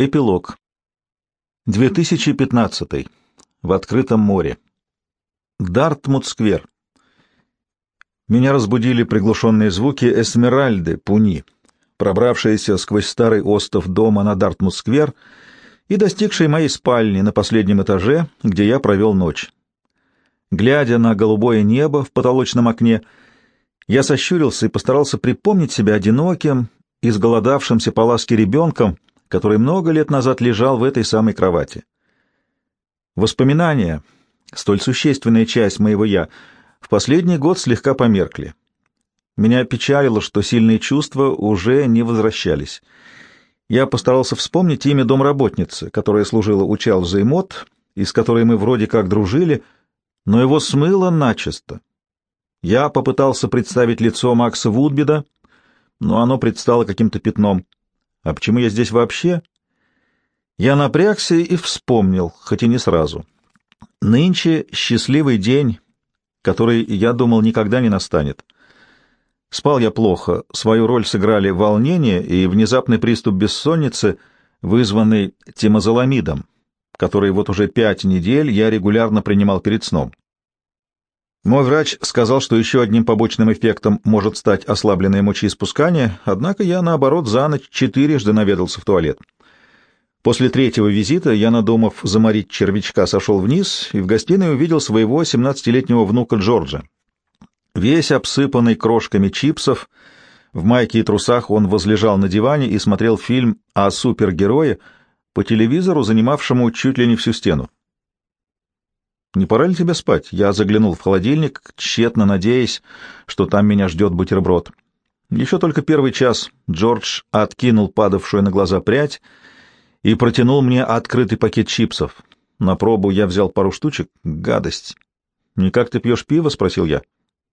Эпилог. 2015. В открытом море. Дартмут-сквер. Меня разбудили приглушенные звуки Эсмеральды, Пуни, пробравшиеся сквозь старый остов дома на Дартмут-сквер и достигшие моей спальни на последнем этаже, где я провел ночь. Глядя на голубое небо в потолочном окне, я сощурился и постарался припомнить себя одиноким, изголодавшимся по ласке ребенком, который много лет назад лежал в этой самой кровати. Воспоминания, столь существенная часть моего «я», в последний год слегка померкли. Меня печалило, что сильные чувства уже не возвращались. Я постарался вспомнить имя домработницы, которая служила у Чарльза и Мот, и с которой мы вроде как дружили, но его смыло начисто. Я попытался представить лицо Макса Вудбида, но оно предстало каким-то пятном. А почему я здесь вообще? Я напрягся и вспомнил, хоть и не сразу. Нынче счастливый день, который, я думал, никогда не настанет. Спал я плохо, свою роль сыграли волнение и внезапный приступ бессонницы, вызванный тимозоламидом, который вот уже пять недель я регулярно принимал перед сном. Мой врач сказал, что еще одним побочным эффектом может стать ослабленное мочеиспускание, однако я, наоборот, за ночь четырежды наведался в туалет. После третьего визита я, надумав заморить червячка, сошел вниз и в гостиной увидел своего 17-летнего внука Джорджа. Весь обсыпанный крошками чипсов, в майке и трусах он возлежал на диване и смотрел фильм о супергерое по телевизору, занимавшему чуть ли не всю стену. «Не пора ли тебе спать?» Я заглянул в холодильник, тщетно надеясь, что там меня ждет бутерброд. Еще только первый час Джордж откинул падавшую на глаза прядь и протянул мне открытый пакет чипсов. На пробу я взял пару штучек. Гадость. «Никак ты пьешь пиво?» — спросил я.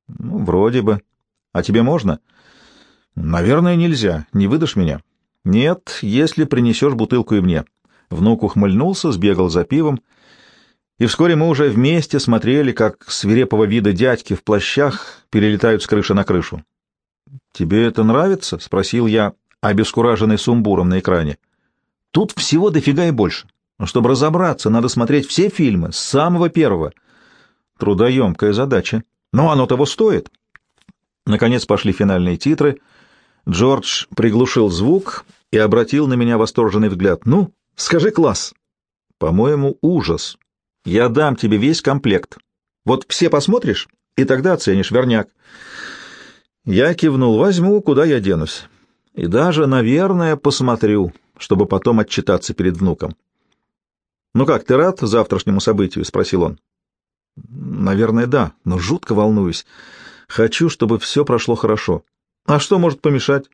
«Ну, вроде бы. А тебе можно?» «Наверное, нельзя. Не выдашь меня?» «Нет, если принесешь бутылку и мне». Внук ухмыльнулся, сбегал за пивом — и вскоре мы уже вместе смотрели, как свирепого вида дядьки в плащах перелетают с крыши на крышу. «Тебе это нравится?» — спросил я, обескураженный сумбуром на экране. «Тут всего дофига и больше. Но чтобы разобраться, надо смотреть все фильмы, с самого первого. Трудоемкая задача. Но оно того стоит». Наконец пошли финальные титры. Джордж приглушил звук и обратил на меня восторженный взгляд. «Ну, скажи класс!» «По-моему, ужас», я дам тебе весь комплект. Вот все посмотришь, и тогда оценишь верняк. Я кивнул, возьму, куда я денусь. И даже, наверное, посмотрю, чтобы потом отчитаться перед внуком. «Ну как, ты рад завтрашнему событию?» — спросил он. «Наверное, да, но жутко волнуюсь. Хочу, чтобы все прошло хорошо. А что может помешать?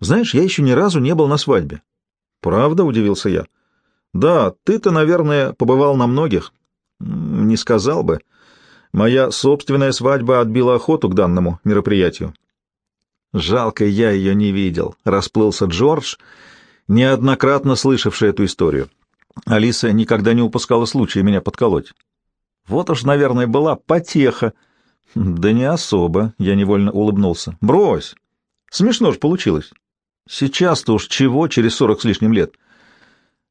Знаешь, я еще ни разу не был на свадьбе». «Правда?» — удивился я. «Да, ты-то, наверное, побывал на многих. Не сказал бы. Моя собственная свадьба отбила охоту к данному мероприятию. Жалко, я ее не видел, расплылся Джордж, неоднократно слышавший эту историю. Алиса никогда не упускала случая меня подколоть. Вот уж, наверное, была потеха. Да не особо, я невольно улыбнулся. Брось. Смешно ж получилось. Сейчас-то уж чего через сорок с лишним лет.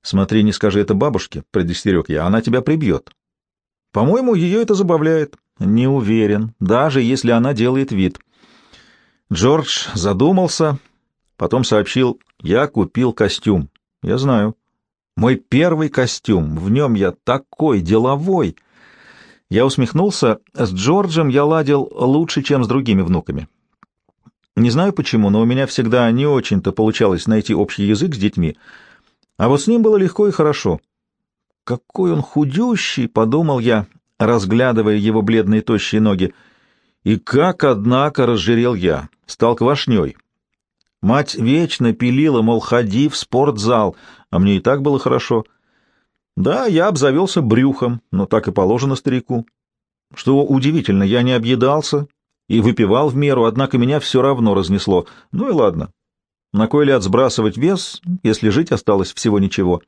Смотри, не скажи это бабушке, предостерег я, она тебя прибьет. По-моему, ее это забавляет. Не уверен, даже если она делает вид. Джордж задумался, потом сообщил, я купил костюм. Я знаю. Мой первый костюм, в нем я такой деловой. Я усмехнулся, с Джорджем я ладил лучше, чем с другими внуками. Не знаю почему, но у меня всегда не очень-то получалось найти общий язык с детьми, а вот с ним было легко и хорошо. Какой он худющий, подумал я, разглядывая его бледные тощие ноги. И как, однако, разжирел я, стал квашней. Мать вечно пилила, мол, ходи в спортзал, а мне и так было хорошо. Да, я обзавелся брюхом, но так и положено старику. Что удивительно, я не объедался и выпивал в меру, однако меня все равно разнесло. Ну и ладно. На кой ляд сбрасывать вес, если жить осталось всего ничего?»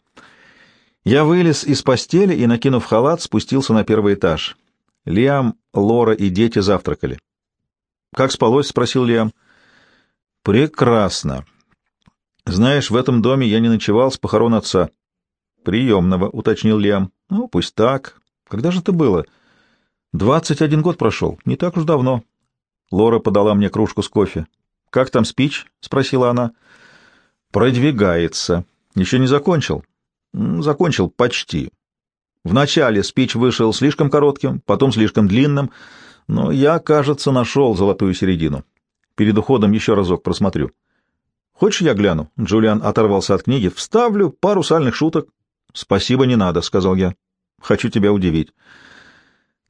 Я вылез из постели и, накинув халат, спустился на первый этаж. Лиам, Лора и дети завтракали. «Как спалось?» — спросил Лиам. «Прекрасно. Знаешь, в этом доме я не ночевал с похорон отца. Приемного, уточнил Лиам. Ну, пусть так. Когда же это было? Двадцать один год прошел. Не так уж давно. Лора подала мне кружку с кофе. Как там спич? спросила она. Продвигается. Еще не закончил. Закончил почти. Вначале спич вышел слишком коротким, потом слишком длинным, но я, кажется, нашел золотую середину. Перед уходом еще разок просмотрю. Хочешь, я гляну? Джулиан оторвался от книги. Вставлю пару сальных шуток. Спасибо, не надо, сказал я. Хочу тебя удивить.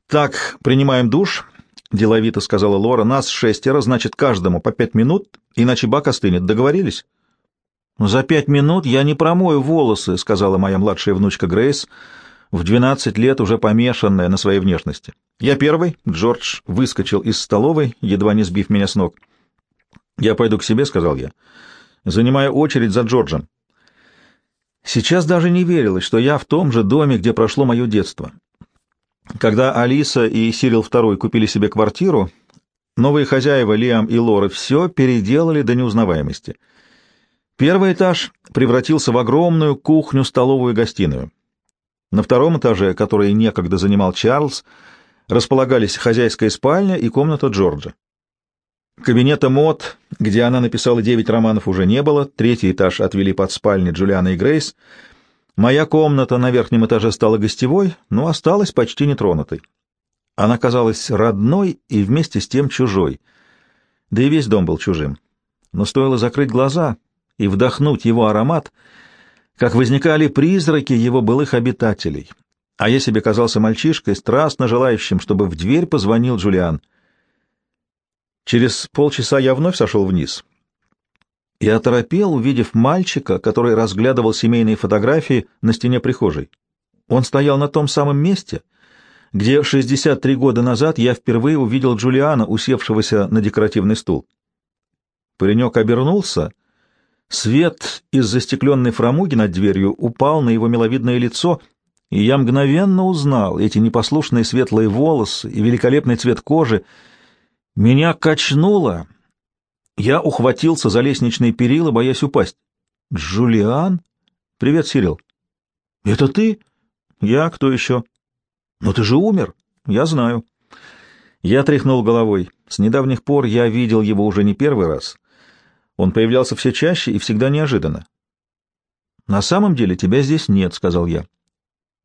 Так, принимаем душ, деловито сказала Лора. Нас шестеро, значит, каждому по пять минут, иначе бак остынет. Договорились? За пять минут я не промою волосы, сказала моя младшая внучка Грейс, в двенадцать лет уже помешанная на своей внешности. Я первый. Джордж выскочил из столовой, едва не сбив меня с ног. Я пойду к себе, сказал я занимая очередь за Джорджем. Сейчас даже не верилось, что я в том же доме, где прошло мое детство. Когда Алиса и Сирил II купили себе квартиру, новые хозяева Лиам и Лора все переделали до неузнаваемости. Первый этаж превратился в огромную кухню-столовую гостиную. На втором этаже, который некогда занимал Чарльз, располагались хозяйская спальня и комната Джорджа. Кабинета мод, где она написала девять романов, уже не было, третий этаж отвели под спальни Джулиана и Грейс. Моя комната на верхнем этаже стала гостевой, но осталась почти нетронутой. Она казалась родной и вместе с тем чужой. Да и весь дом был чужим. Но стоило закрыть глаза и вдохнуть его аромат, как возникали призраки его былых обитателей. А я себе казался мальчишкой, страстно желающим, чтобы в дверь позвонил Джулиан — Через полчаса я вновь сошел вниз и оторопел, увидев мальчика, который разглядывал семейные фотографии на стене прихожей. Он стоял на том самом месте, где 63 года назад я впервые увидел Джулиана, усевшегося на декоративный стул. Паренек обернулся, свет из застекленной фрамуги над дверью упал на его миловидное лицо, и я мгновенно узнал эти непослушные светлые волосы и великолепный цвет кожи, меня качнуло. Я ухватился за лестничные перила, боясь упасть. «Джулиан? Привет, Сирил». «Это ты?» «Я? Кто еще?» «Но ты же умер». «Я знаю». Я тряхнул головой. С недавних пор я видел его уже не первый раз. Он появлялся все чаще и всегда неожиданно. «На самом деле тебя здесь нет», — сказал я.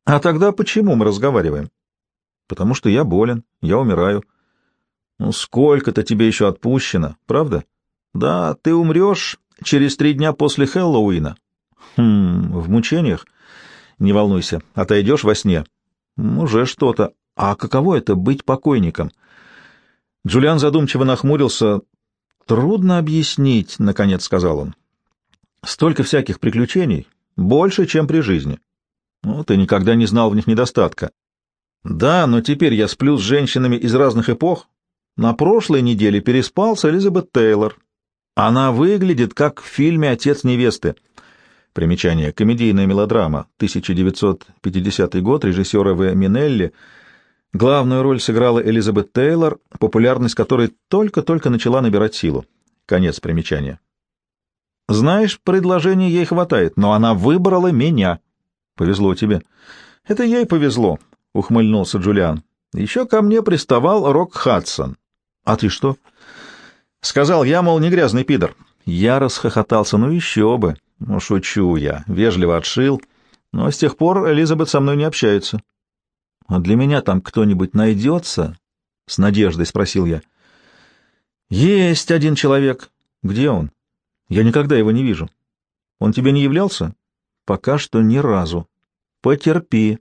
«А тогда почему мы разговариваем?» «Потому что я болен, я умираю». Ну, сколько-то тебе еще отпущено, правда? Да, ты умрешь через три дня после Хэллоуина. Хм, в мучениях? Не волнуйся, отойдешь во сне. Уже что-то. А каково это — быть покойником? Джулиан задумчиво нахмурился. Трудно объяснить, — наконец сказал он. Столько всяких приключений, больше, чем при жизни. Ну, ты никогда не знал в них недостатка. Да, но теперь я сплю с женщинами из разных эпох, на прошлой неделе переспал с Элизабет Тейлор. Она выглядит как в фильме «Отец невесты». Примечание. Комедийная мелодрама. 1950 год. Режиссера В. Минелли. Главную роль сыграла Элизабет Тейлор, популярность которой только-только начала набирать силу. Конец примечания. Знаешь, предложений ей хватает, но она выбрала меня. Повезло тебе. Это ей повезло, — ухмыльнулся Джулиан. Еще ко мне приставал Рок Хадсон. А ты что? Сказал я, мол, не грязный пидор. Я расхохотался. Ну еще бы. Ну, шучу я. Вежливо отшил. Но с тех пор Элизабет со мной не общается. А для меня там кто-нибудь найдется? С надеждой спросил я. Есть один человек. Где он? Я никогда его не вижу. Он тебе не являлся? Пока что ни разу. Потерпи.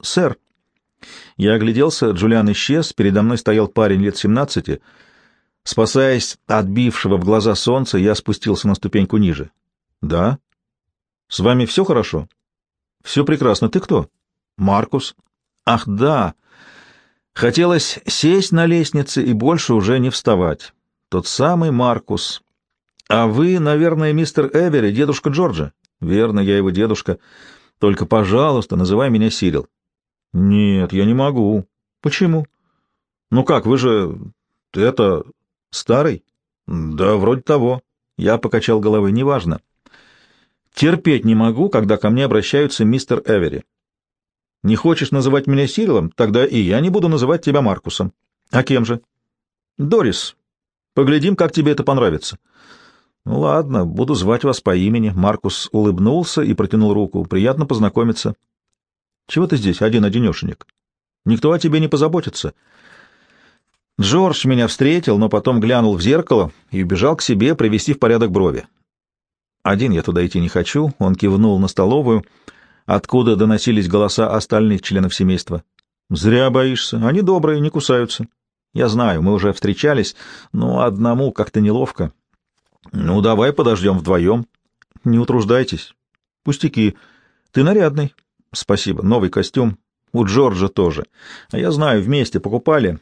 Сэр, я огляделся, Джулиан исчез, передо мной стоял парень лет семнадцати. Спасаясь от бившего в глаза солнца, я спустился на ступеньку ниже. «Да?» «С вами все хорошо?» «Все прекрасно. Ты кто?» «Маркус». «Ах, да!» Хотелось сесть на лестнице и больше уже не вставать. Тот самый Маркус. А вы, наверное, мистер Эбери, дедушка Джорджа? Верно, я его дедушка. Только, пожалуйста, называй меня Сирил. Нет, я не могу. Почему? Ну как, вы же... Это... старый? Да, вроде того. Я покачал головой. Неважно. Терпеть не могу, когда ко мне обращаются мистер Эвери. Не хочешь называть меня Сирилом? Тогда и я не буду называть тебя Маркусом. А кем же? Дорис. Поглядим, как тебе это понравится. Ну ладно, буду звать вас по имени. Маркус улыбнулся и протянул руку. Приятно познакомиться. Чего ты здесь, один-одинешенек? Никто о тебе не позаботится. Джордж меня встретил, но потом глянул в зеркало и убежал к себе привести в порядок брови. Один я туда идти не хочу, он кивнул на столовую, откуда доносились голоса остальных членов семейства. Зря боишься, они добрые, не кусаются. Я знаю, мы уже встречались, но одному как-то неловко. Ну, давай подождем вдвоем. Не утруждайтесь. Пустяки. Ты нарядный. Спасибо. Новый костюм. У Джорджа тоже. А я знаю, вместе покупали.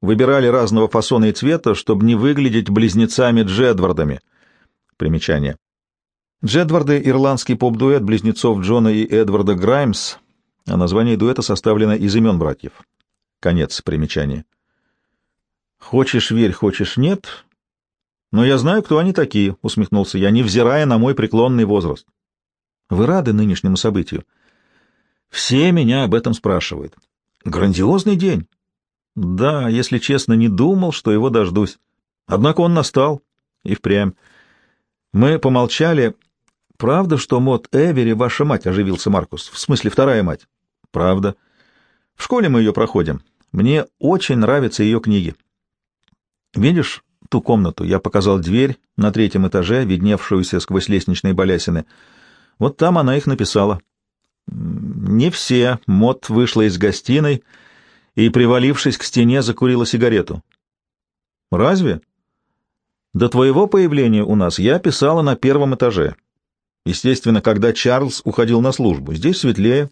Выбирали разного фасона и цвета, чтобы не выглядеть близнецами Джедвардами. Примечание. Джедварды — ирландский поп-дуэт близнецов Джона и Эдварда Граймс, а название дуэта составлено из имен братьев. Конец примечания. «Хочешь — верь, хочешь — нет. Но я знаю, кто они такие», — усмехнулся я, невзирая на мой преклонный возраст. «Вы рады нынешнему событию?» «Все меня об этом спрашивают. Грандиозный день». «Да, если честно, не думал, что его дождусь. Однако он настал. И впрямь. Мы помолчали, «Правда, что Мот Эвери ваша мать?» — оживился Маркус. «В смысле, вторая мать?» «Правда. В школе мы ее проходим. Мне очень нравятся ее книги». «Видишь ту комнату?» — я показал дверь на третьем этаже, видневшуюся сквозь лестничные балясины. Вот там она их написала. Не все. Мот вышла из гостиной и, привалившись к стене, закурила сигарету. «Разве?» «До твоего появления у нас я писала на первом этаже». Естественно, когда Чарльз уходил на службу. Здесь светлее,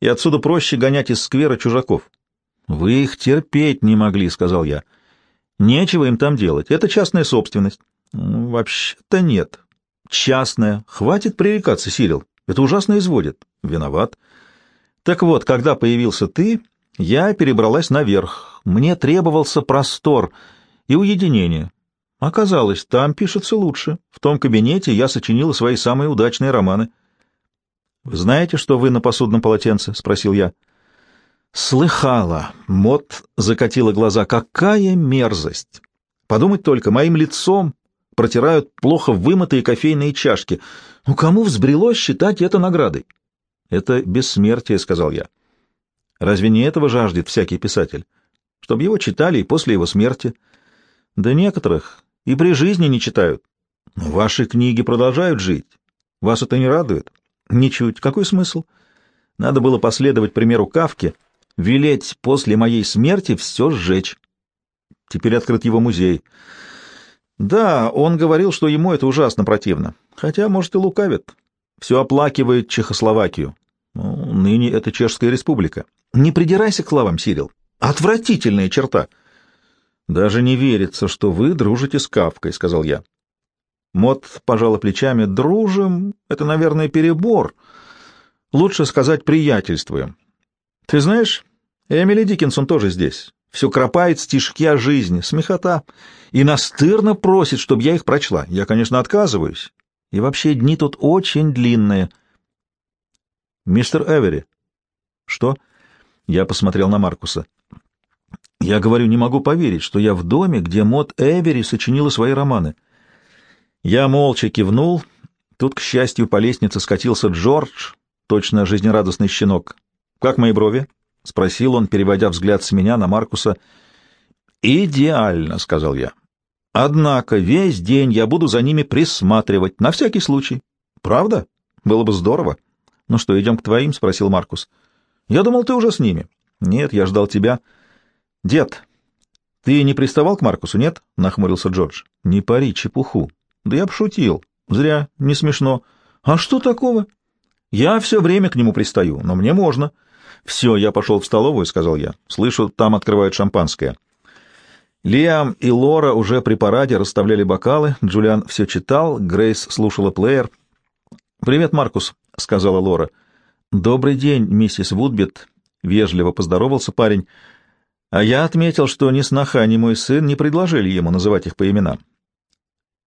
и отсюда проще гонять из сквера чужаков. — Вы их терпеть не могли, — сказал я. — Нечего им там делать. Это частная собственность. — Вообще-то нет. Частная. Хватит пререкаться, Сирил. Это ужасно изводит. Виноват. Так вот, когда появился ты, я перебралась наверх. Мне требовался простор и уединение. Оказалось, там пишется лучше. В том кабинете я сочинила свои самые удачные романы. — Вы знаете, что вы на посудном полотенце? — спросил я. — Слыхала. Мот закатила глаза. Какая мерзость! Подумать только, моим лицом протирают плохо вымытые кофейные чашки. Ну, кому взбрело считать это наградой? — Это бессмертие, — сказал я. — Разве не этого жаждет всякий писатель? Чтобы его читали и после его смерти. Да некоторых и при жизни не читают. Но ваши книги продолжают жить. Вас это не радует? Ничуть. Какой смысл? Надо было последовать примеру Кавки, велеть после моей смерти все сжечь. Теперь открыт его музей. Да, он говорил, что ему это ужасно противно. Хотя, может, и лукавит. Все оплакивает Чехословакию. Ну, ныне это Чешская республика. Не придирайся к славам, Сирил. Отвратительная черта. «Даже не верится, что вы дружите с Кавкой», — сказал я. Мот пожала плечами. «Дружим — это, наверное, перебор. Лучше сказать приятельствуем. Ты знаешь, Эмили Диккенсон тоже здесь. Все кропает стишки о жизни, смехота, и настырно просит, чтобы я их прочла. Я, конечно, отказываюсь. И вообще дни тут очень длинные». «Мистер Эвери». «Что?» Я посмотрел на Маркуса. Я говорю, не могу поверить, что я в доме, где Мод Эвери сочинила свои романы. Я молча кивнул. Тут, к счастью, по лестнице скатился Джордж, точно жизнерадостный щенок. «Как мои брови?» — спросил он, переводя взгляд с меня на Маркуса. «Идеально», — сказал я. «Однако весь день я буду за ними присматривать, на всякий случай. Правда? Было бы здорово». «Ну что, идем к твоим?» — спросил Маркус. «Я думал, ты уже с ними». «Нет, я ждал тебя». «Дед, ты не приставал к Маркусу, нет?» — нахмурился Джордж. «Не пари чепуху». «Да я пошутил. Зря, не смешно». «А что такого?» «Я все время к нему пристаю, но мне можно». «Все, я пошел в столовую», — сказал я. «Слышу, там открывают шампанское». Лиам и Лора уже при параде расставляли бокалы, Джулиан все читал, Грейс слушала плеер. «Привет, Маркус», — сказала Лора. «Добрый день, миссис Вудбит», — вежливо поздоровался парень. А я отметил, что ни сноха, ни мой сын не предложили ему называть их по именам.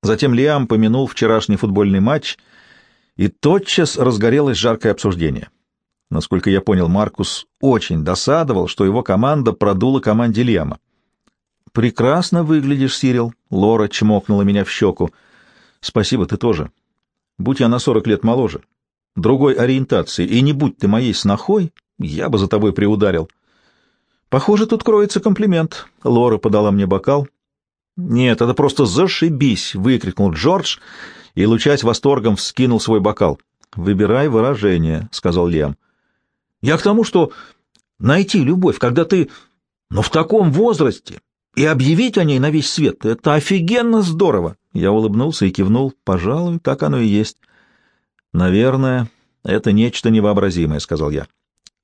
Затем Лиам помянул вчерашний футбольный матч и тотчас разгорелось жаркое обсуждение. Насколько я понял, Маркус очень досадовал, что его команда продула команде Лема. «Прекрасно выглядишь, Сирил», — Лора чмокнула меня в щеку. «Спасибо, ты тоже. Будь я на сорок лет моложе, другой ориентации, и не будь ты моей снохой, я бы за тобой приударил». «Похоже, тут кроется комплимент», — Лора подала мне бокал. «Нет, это просто зашибись!» — выкрикнул Джордж и, лучась восторгом, вскинул свой бокал. «Выбирай выражение», — сказал Лем. «Я к тому, что найти любовь, когда ты, ну, в таком возрасте, и объявить о ней на весь свет — это офигенно здорово!» Я улыбнулся и кивнул. «Пожалуй, так оно и есть». «Наверное, это нечто невообразимое», — сказал я.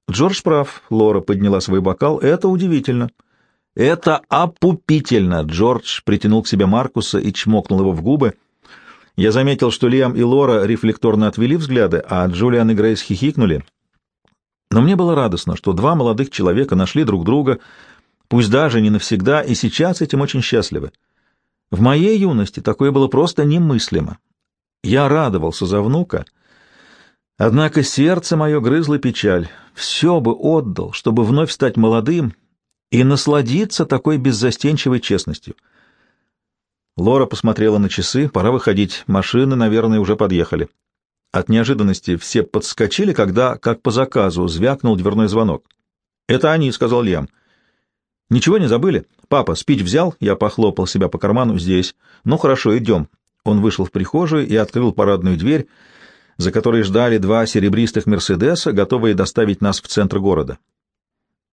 «Джордж прав», — Лора подняла свой бокал. «Это удивительно». «Это опупительно!» — Джордж притянул к себе Маркуса и чмокнул его в губы. Я заметил, что Лиам и Лора рефлекторно отвели взгляды, а Джулиан и Грейс хихикнули. Но мне было радостно, что два молодых человека нашли друг друга, пусть даже не навсегда, и сейчас этим очень счастливы. В моей юности такое было просто немыслимо. Я радовался за внука, однако сердце мое грызло печаль. Все бы отдал, чтобы вновь стать молодым — и насладиться такой беззастенчивой честностью. Лора посмотрела на часы, пора выходить, машины, наверное, уже подъехали. От неожиданности все подскочили, когда, как по заказу, звякнул дверной звонок. «Это они», — сказал Лем. «Ничего не забыли? Папа, спич взял?» Я похлопал себя по карману. «Здесь. Ну, хорошо, идем». Он вышел в прихожую и открыл парадную дверь, за которой ждали два серебристых «Мерседеса», готовые доставить нас в центр города.